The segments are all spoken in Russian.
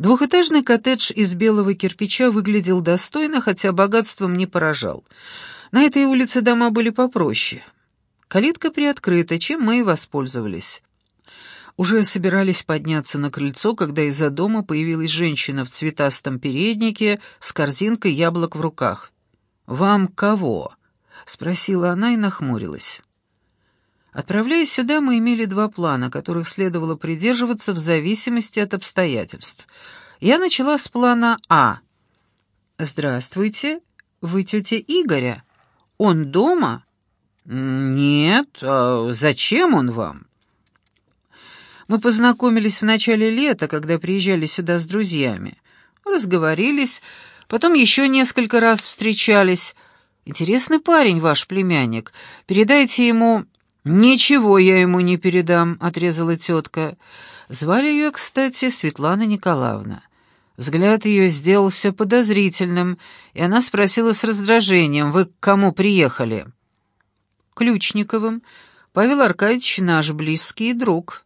Двухэтажный коттедж из белого кирпича выглядел достойно, хотя богатством не поражал. На этой улице дома были попроще. Калитка приоткрыта, чем мы и воспользовались. Уже собирались подняться на крыльцо, когда из-за дома появилась женщина в цветастом переднике с корзинкой яблок в руках. «Вам кого?» — спросила она и нахмурилась. Отправляясь сюда, мы имели два плана, которых следовало придерживаться в зависимости от обстоятельств. Я начала с плана А. «Здравствуйте, вы тетя Игоря? Он дома?» «Нет, а зачем он вам?» Мы познакомились в начале лета, когда приезжали сюда с друзьями. Разговорились, потом еще несколько раз встречались. Интересный парень ваш племянник. Передайте ему «Ничего я ему не передам», — отрезала тетка. Звали ее, кстати, Светлана Николаевна. Взгляд ее сделался подозрительным, и она спросила с раздражением, «Вы к кому приехали?» «Ключниковым. Павел Аркадьевич наш близкий друг».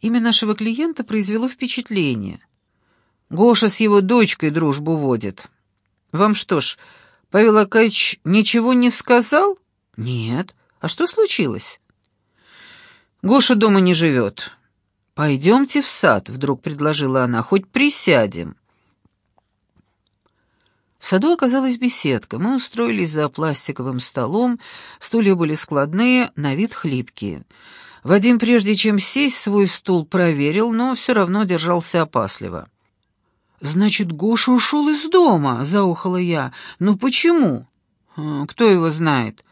Имя нашего клиента произвело впечатление. Гоша с его дочкой дружбу водит. «Вам что ж, Павел Аркадьевич ничего не сказал?» «Нет. А что случилось? Гоша дома не живет. Пойдемте в сад, вдруг предложила она, хоть присядем. В саду оказалась беседка. Мы устроились за пластиковым столом, стулья были складные, на вид хлипкие. Вадим, прежде чем сесть, свой стул проверил, но все равно держался опасливо. «Значит, Гоша ушел из дома», — заухала я. «Ну почему?» «А, «Кто его знает?»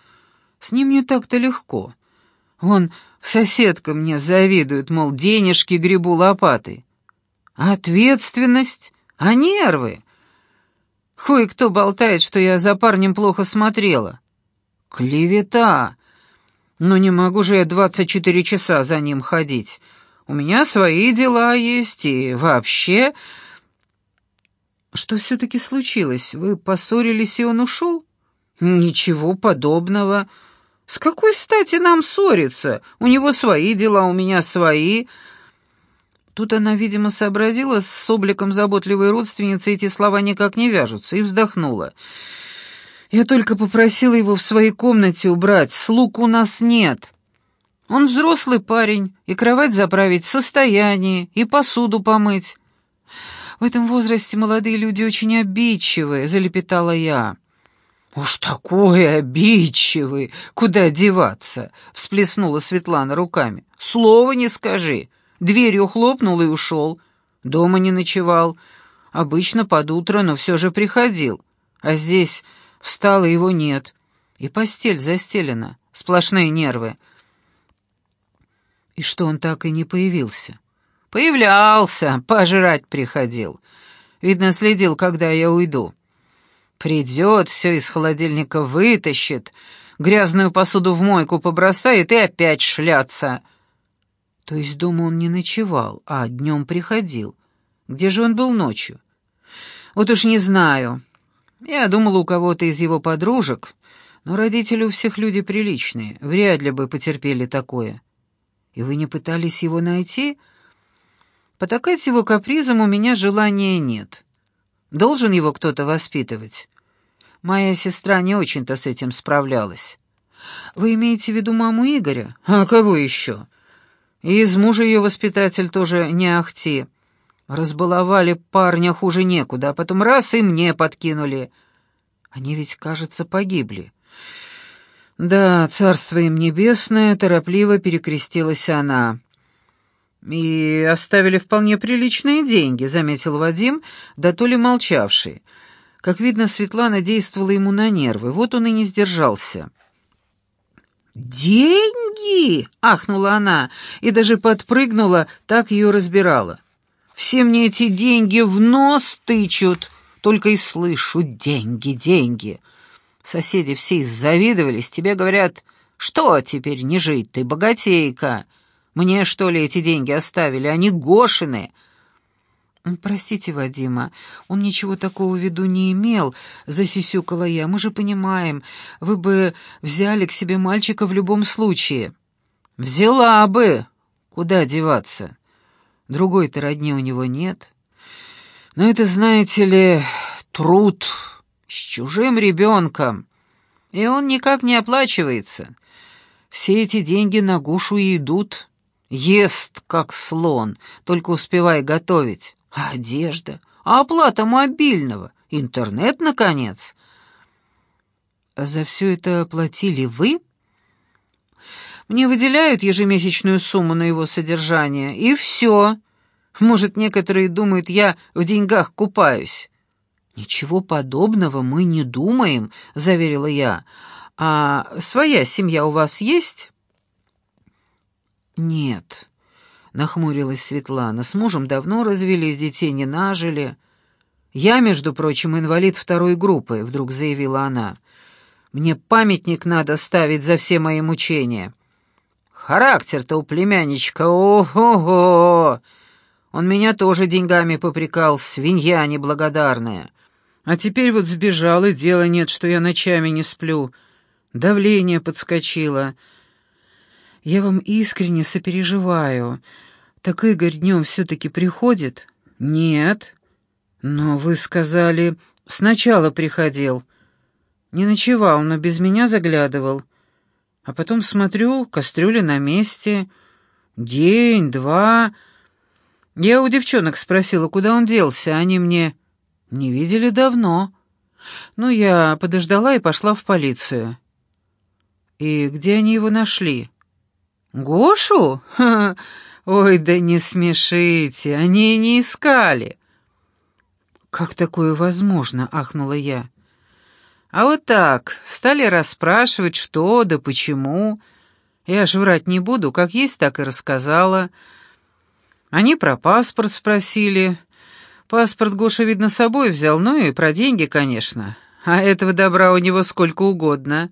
С ним не так-то легко. Вон, соседка мне завидует, мол, денежки гребу лопатой. Ответственность, а нервы. Кое-кто болтает, что я за парнем плохо смотрела. Клевета. Но не могу же я двадцать четыре часа за ним ходить. У меня свои дела есть, и вообще... Что все-таки случилось? Вы поссорились, и он ушел? Ничего подобного. С какой стати нам ссориться? У него свои дела, у меня свои. Тут она, видимо, сообразила, с обликом заботливой родственницы эти слова никак не вяжутся, и вздохнула. Я только попросила его в своей комнате убрать, слуг у нас нет. Он взрослый парень, и кровать заправить в состоянии, и посуду помыть. В этом возрасте молодые люди очень обидчивые, залепетала я. «Уж такой обидчивый! Куда деваться?» — всплеснула Светлана руками. «Слова не скажи. Дверью хлопнул и ушел. Дома не ночевал. Обычно под утро, но все же приходил. А здесь встал, и его нет. И постель застелена. Сплошные нервы». «И что он так и не появился?» «Появлялся, пожрать приходил. Видно, следил, когда я уйду». Придет, все из холодильника вытащит, грязную посуду в мойку побросает и опять шляться. То есть дома он не ночевал, а днем приходил. Где же он был ночью? Вот уж не знаю. Я думала у кого-то из его подружек, но родители у всех люди приличные, вряд ли бы потерпели такое. И вы не пытались его найти? Потакать его капризом у меня желания нет. Должен его кто-то воспитывать. Моя сестра не очень-то с этим справлялась. Вы имеете в виду маму Игоря? А кого еще? И из мужа ее воспитатель тоже не ахти. Разбаловали парня хуже некуда, а потом раз и мне подкинули. Они ведь, кажется, погибли. Да, царство им небесное, торопливо перекрестилась она. «И оставили вполне приличные деньги», — заметил Вадим, да то ли молчавший. Как видно, Светлана действовала ему на нервы, вот он и не сдержался. «Деньги!» — ахнула она и даже подпрыгнула, так ее разбирала. «Все мне эти деньги в нос тычут, только и слышу деньги, деньги!» Соседи все завидовались, тебе говорят, «Что теперь не жить, ты богатейка?» Мне, что ли, эти деньги оставили? Они Гошины!» «Простите, Вадима, он ничего такого в виду не имел», — засюсюкала я. «Мы же понимаем, вы бы взяли к себе мальчика в любом случае». «Взяла бы! Куда деваться? Другой-то родни у него нет. Но это, знаете ли, труд с чужим ребенком, и он никак не оплачивается. Все эти деньги на Гушу и идут. Ест, как слон, только успевай готовить. А одежда? А оплата мобильного? Интернет, наконец? За все это платили вы? Мне выделяют ежемесячную сумму на его содержание, и все. Может, некоторые думают, я в деньгах купаюсь. «Ничего подобного мы не думаем», — заверила я. «А своя семья у вас есть?» «Нет», — нахмурилась Светлана. «С мужем давно развелись, детей не нажили». «Я, между прочим, инвалид второй группы», — вдруг заявила она. «Мне памятник надо ставить за все мои мучения». «Характер-то у племянничка, ого-го! Он меня тоже деньгами попрекал, свинья неблагодарная. А теперь вот сбежал, и дела нет, что я ночами не сплю. Давление подскочило. Я вам искренне сопереживаю. Так Игорь днем все-таки приходит? Нет. Но вы сказали, сначала приходил. Не ночевал, но без меня заглядывал. А потом смотрю, кастрюля на месте. День, два. Я у девчонок спросила, куда он делся, они мне... «Не видели давно. Ну, я подождала и пошла в полицию». «И где они его нашли?» «Гошу? Ой, да не смешите, они не искали». «Как такое возможно?» — ахнула я. «А вот так, стали расспрашивать, что да почему. Я ж врать не буду, как есть, так и рассказала. Они про паспорт спросили, Паспорт Гоша, видно, собой взял, ну и про деньги, конечно. А этого добра у него сколько угодно.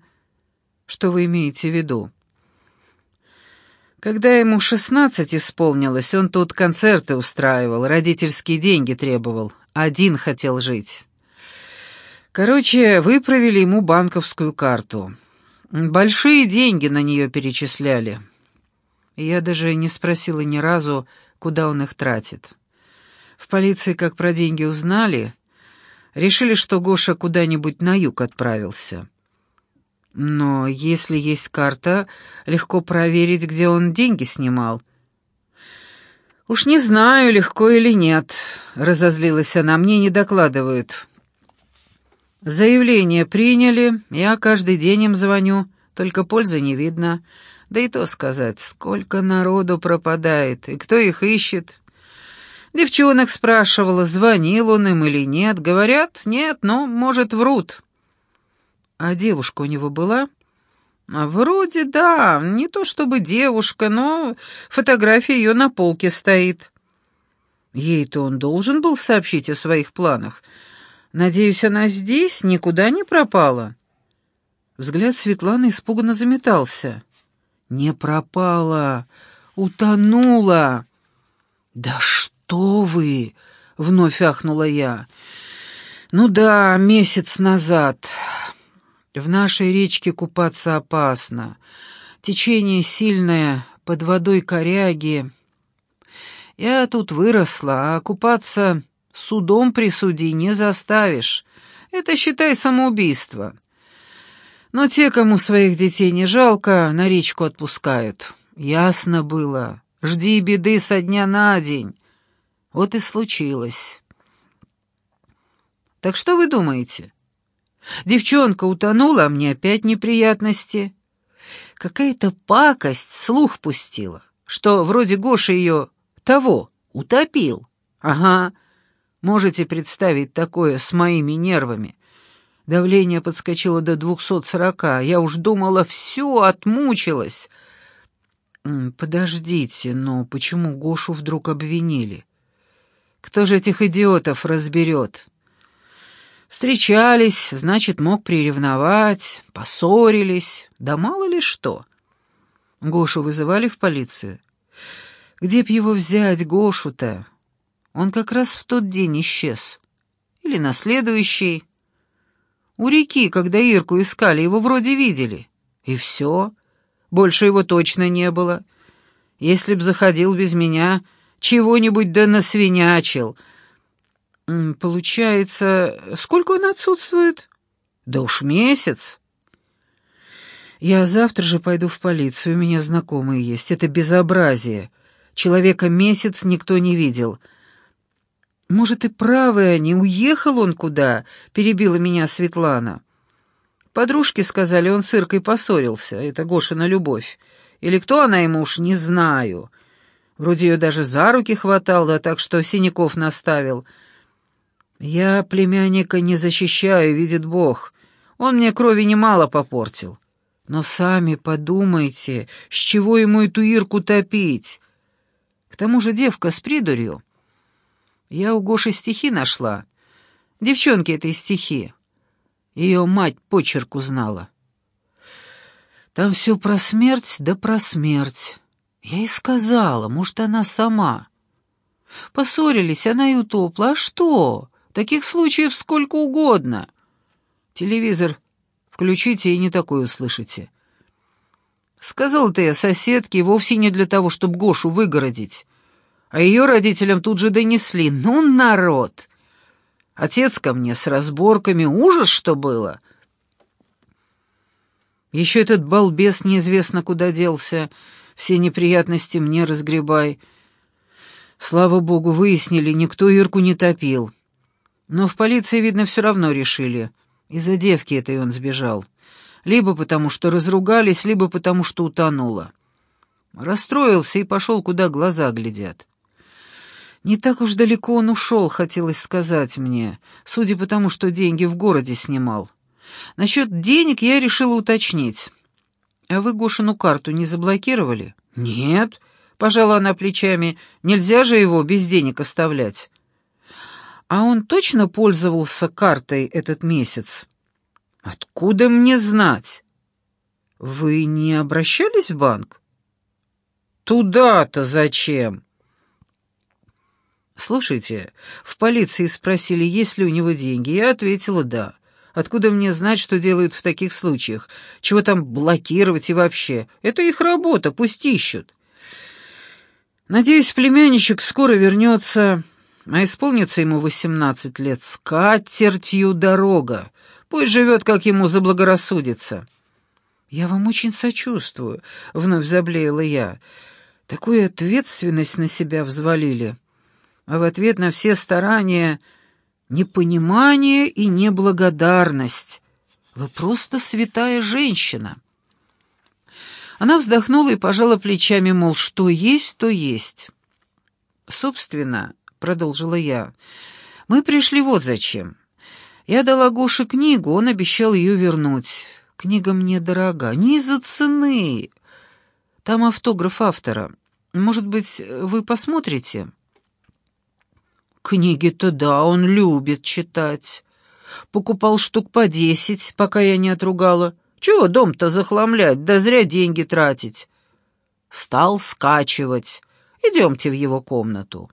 Что вы имеете в виду? Когда ему шестнадцать исполнилось, он тут концерты устраивал, родительские деньги требовал. Один хотел жить. Короче, выправили ему банковскую карту. Большие деньги на нее перечисляли. Я даже не спросила ни разу, куда он их тратит. В полиции, как про деньги узнали, решили, что Гоша куда-нибудь на юг отправился. Но если есть карта, легко проверить, где он деньги снимал. «Уж не знаю, легко или нет», — разозлилась она, — «мне не докладывают». «Заявление приняли, я каждый день им звоню, только пользы не видно. Да и то сказать, сколько народу пропадает, и кто их ищет. Девчонок спрашивала, звонил он им или нет. Говорят, нет, но, может, врут. А девушка у него была? А вроде да, не то чтобы девушка, но фотография ее на полке стоит. Ей-то он должен был сообщить о своих планах. Надеюсь, она здесь, никуда не пропала. Взгляд Светланы испуганно заметался. «Не пропала, утонула». «Да что?» вы!» — вновь ахнула я. «Ну да, месяц назад. В нашей речке купаться опасно. Течение сильное, под водой коряги. Я тут выросла, а купаться судом присуди не заставишь. Это, считай, самоубийство. Но те, кому своих детей не жалко, на речку отпускают. Ясно было. Жди беды со дня на день. Вот и случилось. Так что вы думаете? Девчонка утонула, а мне опять неприятности. Какая-то пакость слух пустила, что вроде Гоша ее того утопил. Ага, можете представить такое с моими нервами. Давление подскочило до двухсот сорока. Я уж думала, все, отмучилась. Подождите, но почему Гошу вдруг обвинили? Кто же этих идиотов разберет? Встречались, значит, мог приревновать, поссорились, да мало ли что. Гошу вызывали в полицию. Где б его взять, Гошу-то? Он как раз в тот день исчез. Или на следующий. У реки, когда Ирку искали, его вроде видели. И все. Больше его точно не было. Если б заходил без меня, чего-нибудь да насвинячил. «Получается, сколько он отсутствует?» «Да уж месяц». «Я завтра же пойду в полицию, у меня знакомые есть. Это безобразие. Человека месяц никто не видел». «Может, и правы они, уехал он куда?» — перебила меня Светлана. Подружки сказали, он с Иркой поссорился, это Гошина любовь. Или кто она ему уж, не знаю. Вроде ее даже за руки хватал, да так что синяков наставил. Я племянника не защищаю, видит Бог. Он мне крови немало попортил. Но сами подумайте, с чего ему эту Ирку топить? К тому же девка с придурью. Я у Гоши стихи нашла. Девчонки этой стихи. Ее мать почерк узнала. Там все про смерть да про смерть. Я и сказала, может, она сама. Поссорились, она и утопла. А что? Таких случаев сколько угодно. Телевизор включите и не такое услышите. Сказал-то я соседке вовсе не для того, чтобы Гошу выгородить. А ее родителям тут же донесли. Ну, народ! Отец ко мне с разборками. Ужас, что было. Еще этот балбес неизвестно куда делся. Все неприятности мне разгребай. Слава богу, выяснили, никто Ирку не топил. Но в полиции, видно, все равно решили. Из-за девки этой он сбежал. Либо потому, что разругались, либо потому, что утонула. Расстроился и пошел, куда глаза глядят. Не так уж далеко он ушел, хотелось сказать мне, судя по тому, что деньги в городе снимал. Насчет денег я решила уточнить. А вы Гошину карту не заблокировали? Нет, пожала она плечами, нельзя же его без денег оставлять. А он точно пользовался картой этот месяц? Откуда мне знать? Вы не обращались в банк? Туда-то зачем? «Слушайте, в полиции спросили, есть ли у него деньги. Я ответила «да». Откуда мне знать, что делают в таких случаях? Чего там блокировать и вообще? Это их работа, пусть ищут. Надеюсь, племянничек скоро вернется, а исполнится ему восемнадцать лет. С катертью дорога. Пусть живет, как ему заблагорассудится». «Я вам очень сочувствую», — вновь заблеяла я. «Такую ответственность на себя взвалили» а в ответ на все старания непонимание и неблагодарность. Вы просто святая женщина. Она вздохнула и пожала плечами, мол, что есть, то есть. Собственно, продолжила я, мы пришли вот зачем. Я дала Гоше книгу, он обещал ее вернуть. Книга мне дорога, не из-за цены. Там автограф автора. Может быть, вы посмотрите?» Книги-то да, он любит читать. Покупал штук по десять, пока я не отругала. Чего дом-то захламлять, да зря деньги тратить. Стал скачивать. Идемте в его комнату.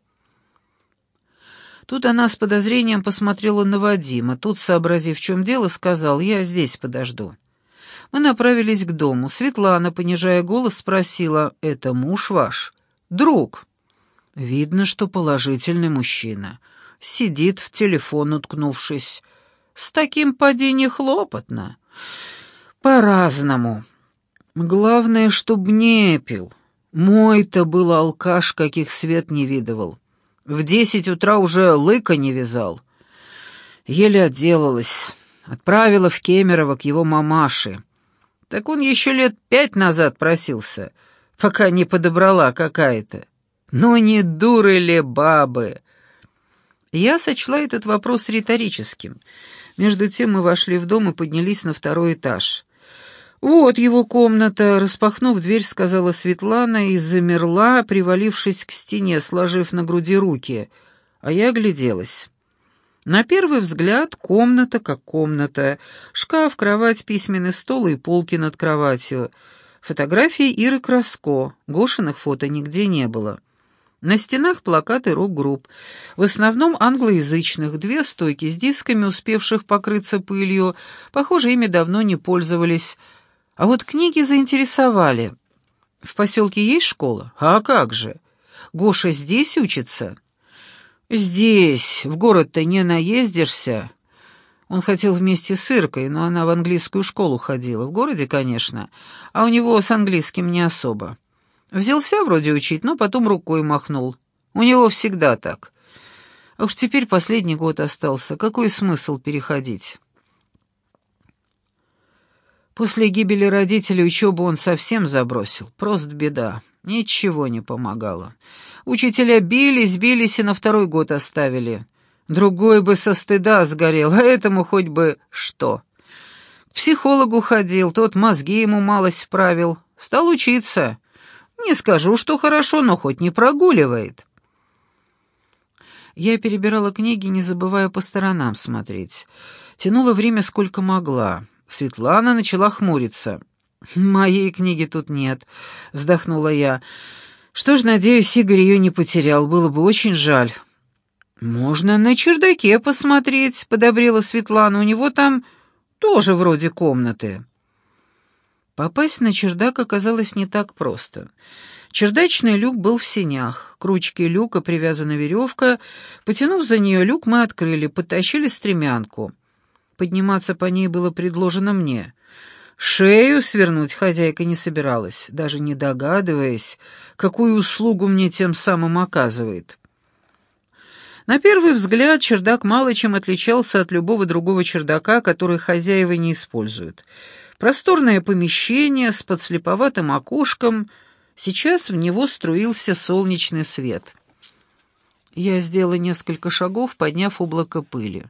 Тут она с подозрением посмотрела на Вадима. Тут, сообразив, в чем дело, сказал, «Я здесь подожду». Мы направились к дому. Светлана, понижая голос, спросила, «Это муж ваш?» «Друг». Видно, что положительный мужчина. Сидит в телефон, уткнувшись. С таким поди не хлопотно. По-разному. Главное, чтоб не пил. Мой-то был алкаш, каких свет не видывал. В десять утра уже лыка не вязал. Еле отделалась. Отправила в Кемерово к его мамаше. Так он еще лет пять назад просился, пока не подобрала какая-то. Ну не дуры ли бабы? Я сочла этот вопрос риторическим. Между тем мы вошли в дом и поднялись на второй этаж. «Вот его комната», — распахнув дверь, сказала Светлана и замерла, привалившись к стене, сложив на груди руки. А я огляделась. На первый взгляд комната как комната. Шкаф, кровать, письменный стол и полки над кроватью. Фотографии Иры Краско. Гошиных фото нигде не было. На стенах плакаты рок-групп, в основном англоязычных, две стойки с дисками, успевших покрыться пылью, похоже, ими давно не пользовались. А вот книги заинтересовали. В поселке есть школа? А как же? Гоша здесь учится? «Здесь, в город-то не наездишься». Он хотел вместе с Иркой, но она в английскую школу ходила, в городе, конечно, а у него с английским не особо. Взялся вроде учить, но потом рукой махнул. У него всегда так. А уж теперь последний год остался, какой смысл переходить? После гибели родителей учебу он совсем забросил. Просто беда. Ничего не помогало. Учителя бились, бились и на второй год оставили. Другой бы со стыда сгорел, а этому хоть бы что. К психологу ходил, тот мозги ему малость вправил. Стал учиться. Не скажу, что хорошо, но хоть не прогуливает. Я перебирала книги, не забывая по сторонам смотреть. Тянула время сколько могла. Светлана начала хмуриться. «Моей книги тут нет», — вздохнула я. «Что ж, надеюсь, Игорь ее не потерял. Было бы очень жаль». «Можно на чердаке посмотреть», — подобрела Светлана. «У него там тоже вроде комнаты». Попасть на чердак оказалось не так просто. Чердачный люк был в сенях. К ручке люка привязана веревка. Потянув за нее люк, мы открыли, подтащили стремянку. Подниматься по ней было предложено мне. Шею свернуть хозяйка не собиралась, даже не догадываясь, какую услугу мне тем самым оказывает. На первый взгляд чердак мало чем отличался от любого другого чердака, который хозяева не используют. Просторное помещение с подслеповатым окошком, сейчас в него струился солнечный свет. Я сделала несколько шагов, подняв облако пыли.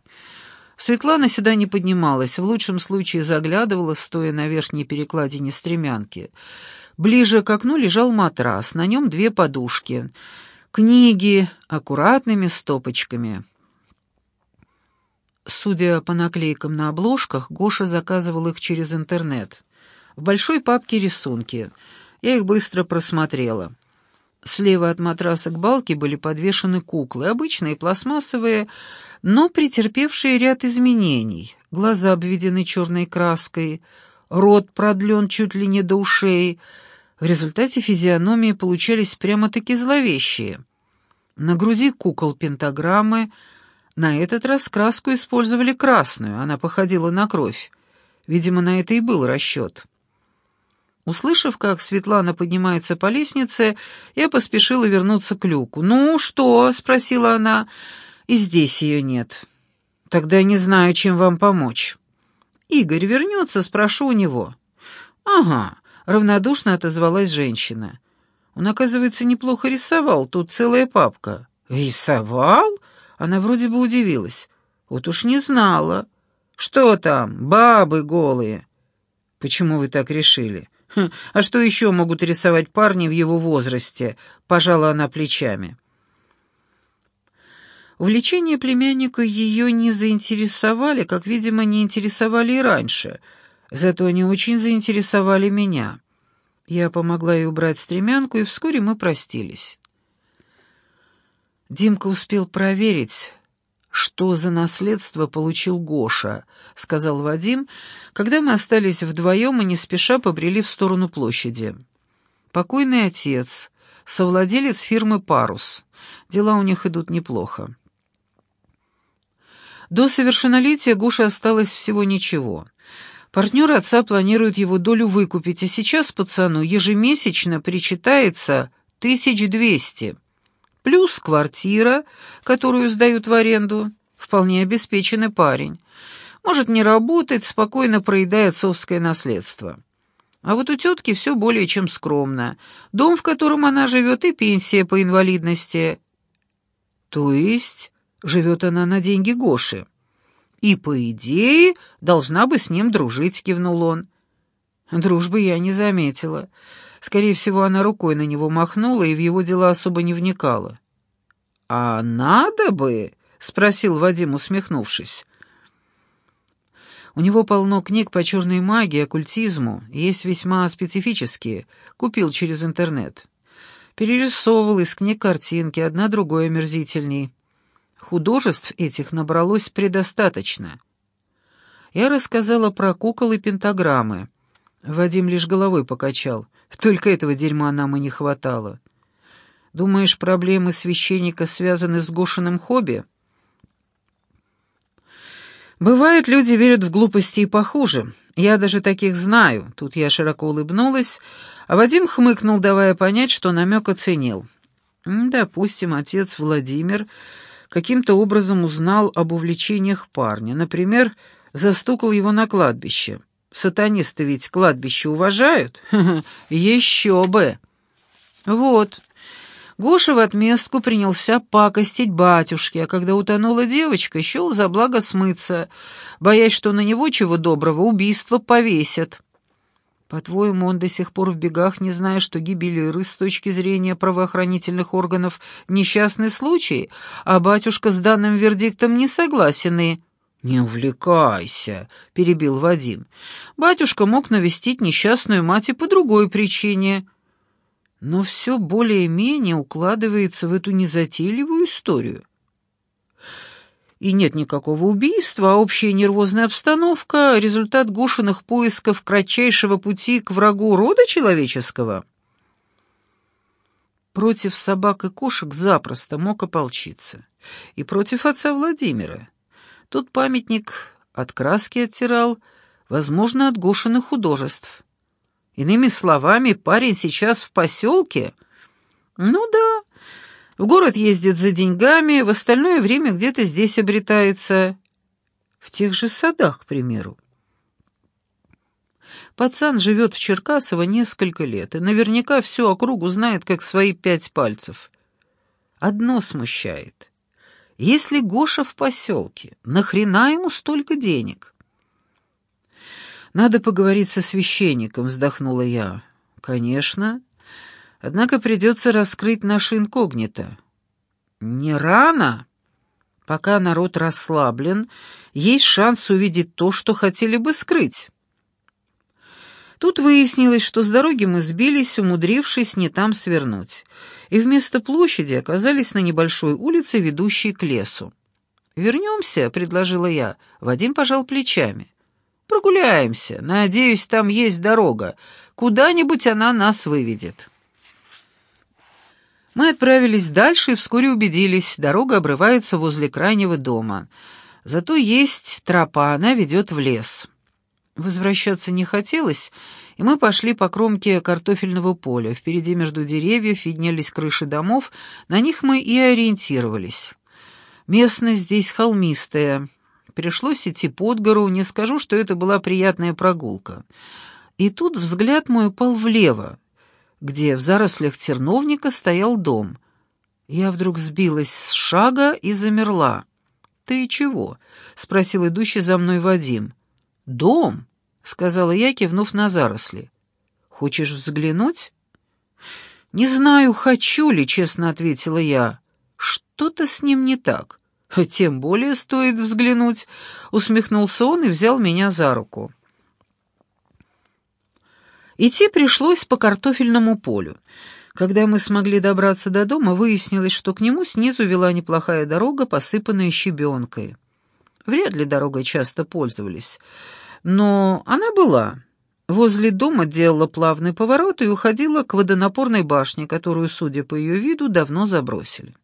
Светлана сюда не поднималась, в лучшем случае заглядывала, стоя на верхней перекладине стремянки. Ближе к окну лежал матрас, на нем две подушки. Книги аккуратными стопочками. Судя по наклейкам на обложках, Гоша заказывал их через интернет. В большой папке рисунки. Я их быстро просмотрела. Слева от матраса к балке были подвешены куклы, обычные пластмассовые, но претерпевшие ряд изменений. Глаза обведены черной краской, рот продлен чуть ли не до ушей. В результате физиономии получались прямо-таки зловещие. На груди кукол пентаграммы. На этот раз краску использовали красную, она походила на кровь. Видимо, на это и был расчет. Услышав, как Светлана поднимается по лестнице, я поспешила вернуться к люку. «Ну, что?» — спросила она. «И здесь ее нет». «Тогда не знаю, чем вам помочь». «Игорь вернется, спрошу у него». «Ага», — равнодушно отозвалась женщина. «Он, оказывается, неплохо рисовал, тут целая папка». «Рисовал?» — она вроде бы удивилась. «Вот уж не знала». «Что там, бабы голые?» «Почему вы так решили?» Хм, а что еще могут рисовать парни в его возрасте? Пожала она плечами. Увлечения племянника ее не заинтересовали, как, видимо, не интересовали и раньше. Зато они очень заинтересовали меня. Я помогла ей убрать стремянку, и вскоре мы простились. Димка успел проверить, «Что за наследство получил Гоша?» — сказал Вадим, когда мы остались вдвоем и не спеша побрели в сторону площади. «Покойный отец, совладелец фирмы «Парус». Дела у них идут неплохо». До совершеннолетия Гоша осталось всего ничего. Партнер отца планирует его долю выкупить, а сейчас пацану ежемесячно причитается тысяч двести плюс квартира, которую сдают в аренду. Вполне обеспеченный парень. Может не работать, спокойно проедая отцовское наследство. А вот у тетки все более чем скромно. Дом, в котором она живет, и пенсия по инвалидности. То есть живет она на деньги Гоши. И, по идее, должна бы с ним дружить, кивнул он. Дружбы я не заметила. Скорее всего, она рукой на него махнула и в его дела особо не вникала. «А надо бы?» — спросил Вадим, усмехнувшись. У него полно книг по черной магии, оккультизму, есть весьма специфические, купил через интернет. Перерисовывал из книг картинки, одна другой омерзительней. Художеств этих набралось предостаточно. Я рассказала про кукол и пентаграммы. Вадим лишь головой покачал. Только этого дерьма нам и не хватало. Думаешь, проблемы священника связаны с Гошиным хобби? Бывает, люди верят в глупости и похуже. Я даже таких знаю. Тут я широко улыбнулась, а Вадим хмыкнул, давая понять, что намек оценил. Допустим, отец Владимир каким-то образом узнал об увлечениях парня. Например, застукал его на кладбище. Сатанисты ведь кладбище уважают? Еще бы! Вот. Гоша в отместку принялся пакостить батюшке, а когда утонула девочка, счел за благо смыться, боясь, что на него, чего доброго, убийство повесят. По-твоему, он до сих пор в бегах, не зная, что гибель Иры с точки зрения правоохранительных органов несчастный случай, а батюшка с данным вердиктом не согласен и... «Не увлекайся», — перебил Вадим. «Батюшка мог навестить несчастную мать и по другой причине» но все более-менее укладывается в эту незатейливую историю. И нет никакого убийства, а общая нервозная обстановка — результат Гошиных поисков кратчайшего пути к врагу рода человеческого. Против собак и кошек запросто мог ополчиться. И против отца Владимира. Тут памятник от краски оттирал, возможно, от Гошиных художеств. Иными словами, парень сейчас в поселке? Ну да. В город ездит за деньгами, в остальное время где-то здесь обретается. В тех же садах, к примеру. Пацан живет в Черкасово несколько лет и наверняка всю округу знает, как свои пять пальцев. Одно смущает. Если Гоша в поселке, нахрена ему столько денег? «Надо поговорить со священником», — вздохнула я. «Конечно. Однако придется раскрыть наше инкогнито». «Не рано?» Пока народ расслаблен, есть шанс увидеть то, что хотели бы скрыть. Тут выяснилось, что с дороги мы сбились, умудрившись не там свернуть, и вместо площади оказались на небольшой улице, ведущей к лесу. «Вернемся», — предложила я. Вадим пожал плечами. Прогуляемся. Надеюсь, там есть дорога. Куда-нибудь она нас выведет». Мы отправились дальше и вскоре убедились, дорога обрывается возле крайнего дома. Зато есть тропа, она ведет в лес. Возвращаться не хотелось, и мы пошли по кромке картофельного поля. Впереди между деревьев виднелись крыши домов, на них мы и ориентировались. Местность здесь холмистая, Пришлось идти под гору, не скажу, что это была приятная прогулка. И тут взгляд мой упал влево, где в зарослях терновника стоял дом. Я вдруг сбилась с шага и замерла. «Ты чего?» — спросил идущий за мной Вадим. «Дом», — сказала я, кивнув на заросли. «Хочешь взглянуть?» «Не знаю, хочу ли», — честно ответила я. «Что-то с ним не так». «Тем более стоит взглянуть», — усмехнулся он и взял меня за руку. Идти пришлось по картофельному полю. Когда мы смогли добраться до дома, выяснилось, что к нему снизу вела неплохая дорога, посыпанная щебенкой. Вряд ли дорогой часто пользовались, но она была. Возле дома делала плавный поворот и уходила к водонапорной башне, которую, судя по ее виду, давно забросили.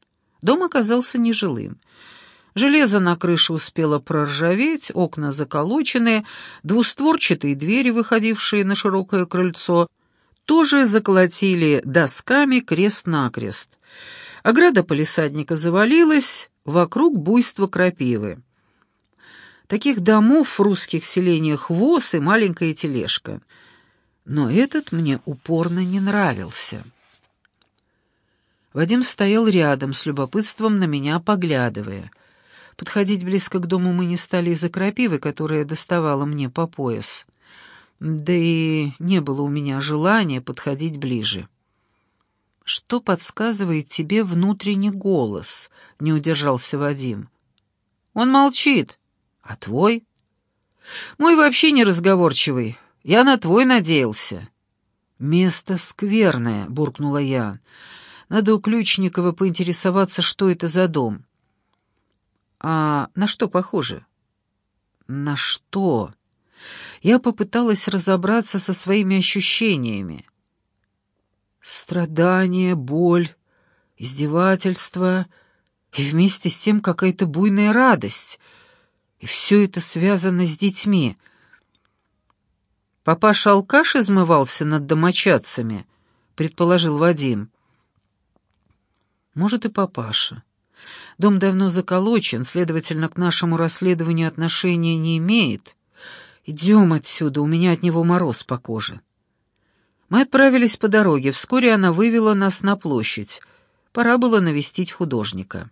Дом оказался нежилым. Железо на крыше успело проржаветь, окна заколоченные, двустворчатые двери, выходившие на широкое крыльцо, тоже заколотили досками крест-накрест. Ограда полисадника завалилась, вокруг буйство крапивы. Таких домов в русских селениях воз и маленькая тележка. Но этот мне упорно не нравился. Вадим стоял рядом, с любопытством на меня поглядывая. Подходить близко к дому мы не стали из-за крапивы, которая доставала мне по пояс. Да и не было у меня желания подходить ближе. «Что подсказывает тебе внутренний голос?» — не удержался Вадим. «Он молчит. А твой?» «Мой вообще не разговорчивый. Я на твой надеялся». «Место скверное», — буркнула я. «Надо у Ключникова поинтересоваться, что это за дом». А на что похоже? На что? Я попыталась разобраться со своими ощущениями. Страдание, боль, издевательство и вместе с тем какая-то буйная радость. И все это связано с детьми. Папаша алкаш измывался над домочадцами, предположил Вадим. Может, и папаша. Дом давно заколочен, следовательно, к нашему расследованию отношения не имеет. Идем отсюда, у меня от него мороз по коже. Мы отправились по дороге. Вскоре она вывела нас на площадь. Пора было навестить художника.